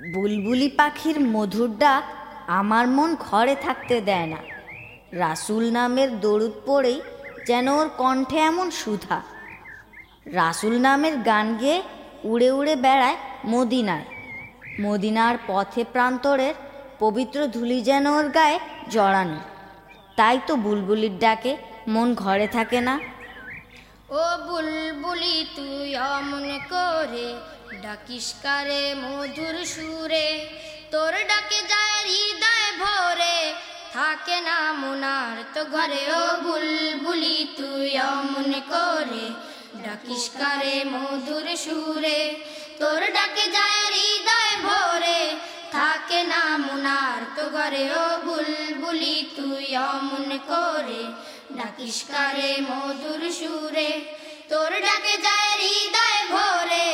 বুলবুলি পাখির মধুর ডাক আমার মন ঘরে থাকতে দেয় না। রাসুল নামের দরুদ পড়েই যেন ওর কণ্ঠে এমন সুধা। রাসুল নামের গান গেয়ে উড়ে উড়ে বেড়ায় মদিনায়। মদিনার পথে প্রান্তরের পবিত্র ধুলি যেন ওর গায়ে জড়ানো। তাই তো বুলবুলির ডাকে মন ঘরে থাকে না। ও বুলবুলি, তুই অমন করে ডাকিস কারে মধুর সুরে? তোর ডাকে যায় হৃদয় ভরে। থাকে না মোনার তো ঘরে, ও বুলবুলি, তুই অমন করে। ডাকিস কারে মধুর সুরে? তোর ডাকে যায় হৃদয় ভরে। থাকে না মোনার তো ঘরে, ও বুলবুলি, তুই অমন করে। ডাকিস কারে মধুর সুরে? তোর ডাকে যায় হৃদয় ভরে।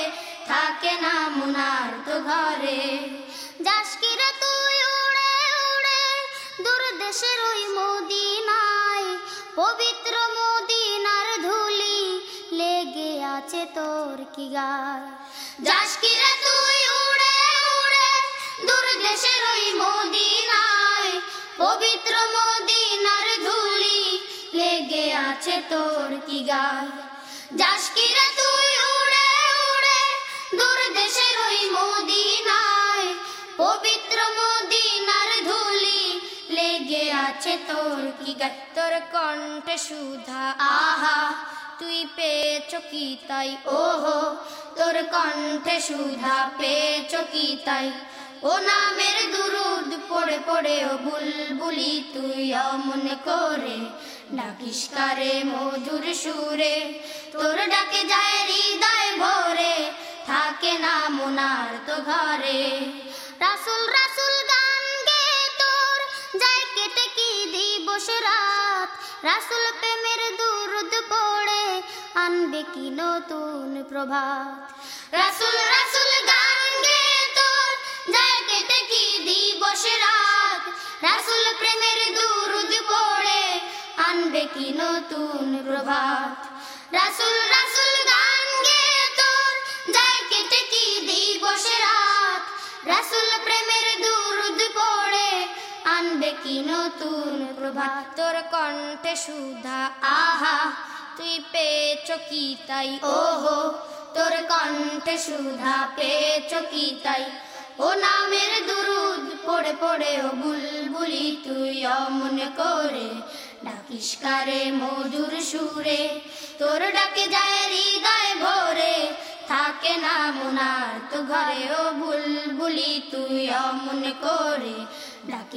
দেশের ওই মদিনায়, পবিত্র মদিনার ধুলি লেগে আছে তোর কি গায়? যাস কি রে তুই উড়ে উড়ে দূর দেশের ওই মদিনায়, পবিত্র মদিনার ধুলি লেগে আছে তোর কি গায়? যাস কি আছে তোর কি গায় তোর কণ্ঠে সুধা? আহা, তুই পেয়েছ কি তাই? ওহো, তোর কণ্ঠে সুধা, পেয়েছ কি তাই? ও নামের দুরুদ পড়ে পড়ে ও বুলবুলি তুই অমন করে ডাকিস কারে মধুর সুরে? তোর ডাকে যায় হৃদয় ভরে, থাকে না মোনার তো ঘরে। রাসুল রাসুল দিবস রাত। রাসুল প্রেমের দুরুদ পড়ে, আনবে কি নতুন প্রভাত? রাসুল রাসুল গান গে তোর যায় কেটে কি দিবস রাত? রাসুল প্রেমের দুরুদ পড়ে, আনবে কি নতুন প্রভাত? রাসুল রাসুল আনবে কি নতুন প্রভাত। তোর কণ্ঠে সুধা, আহা, তুই পেয়েছ কি তাই? ওহো, তোর কণ্ঠে সুধা, পেয়েছ কি তাই? ও নামের দুরুদ, পড়ে পড়ে ও বুলবুলি, তুই অমন করে ডাকিস কারে মধুর সুরে? তোর ডাকে যায় হৃদয় ভরে, থাকে না মোনার তো ঘরে ও বুলবুলি, তুই অমন করে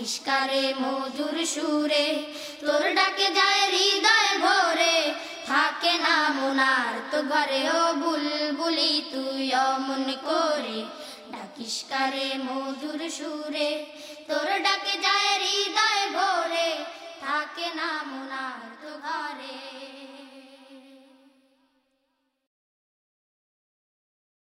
ডাকিস মজুর সুরে, তোর ডাকে যায় হৃদয় ভরে। থাকে না মোনার তো ঘরে, ও বুলবুলি তুই অমন করে। ডাকিস মধুর সুরে, তোর ডাকে যায় হৃদয় ভরে।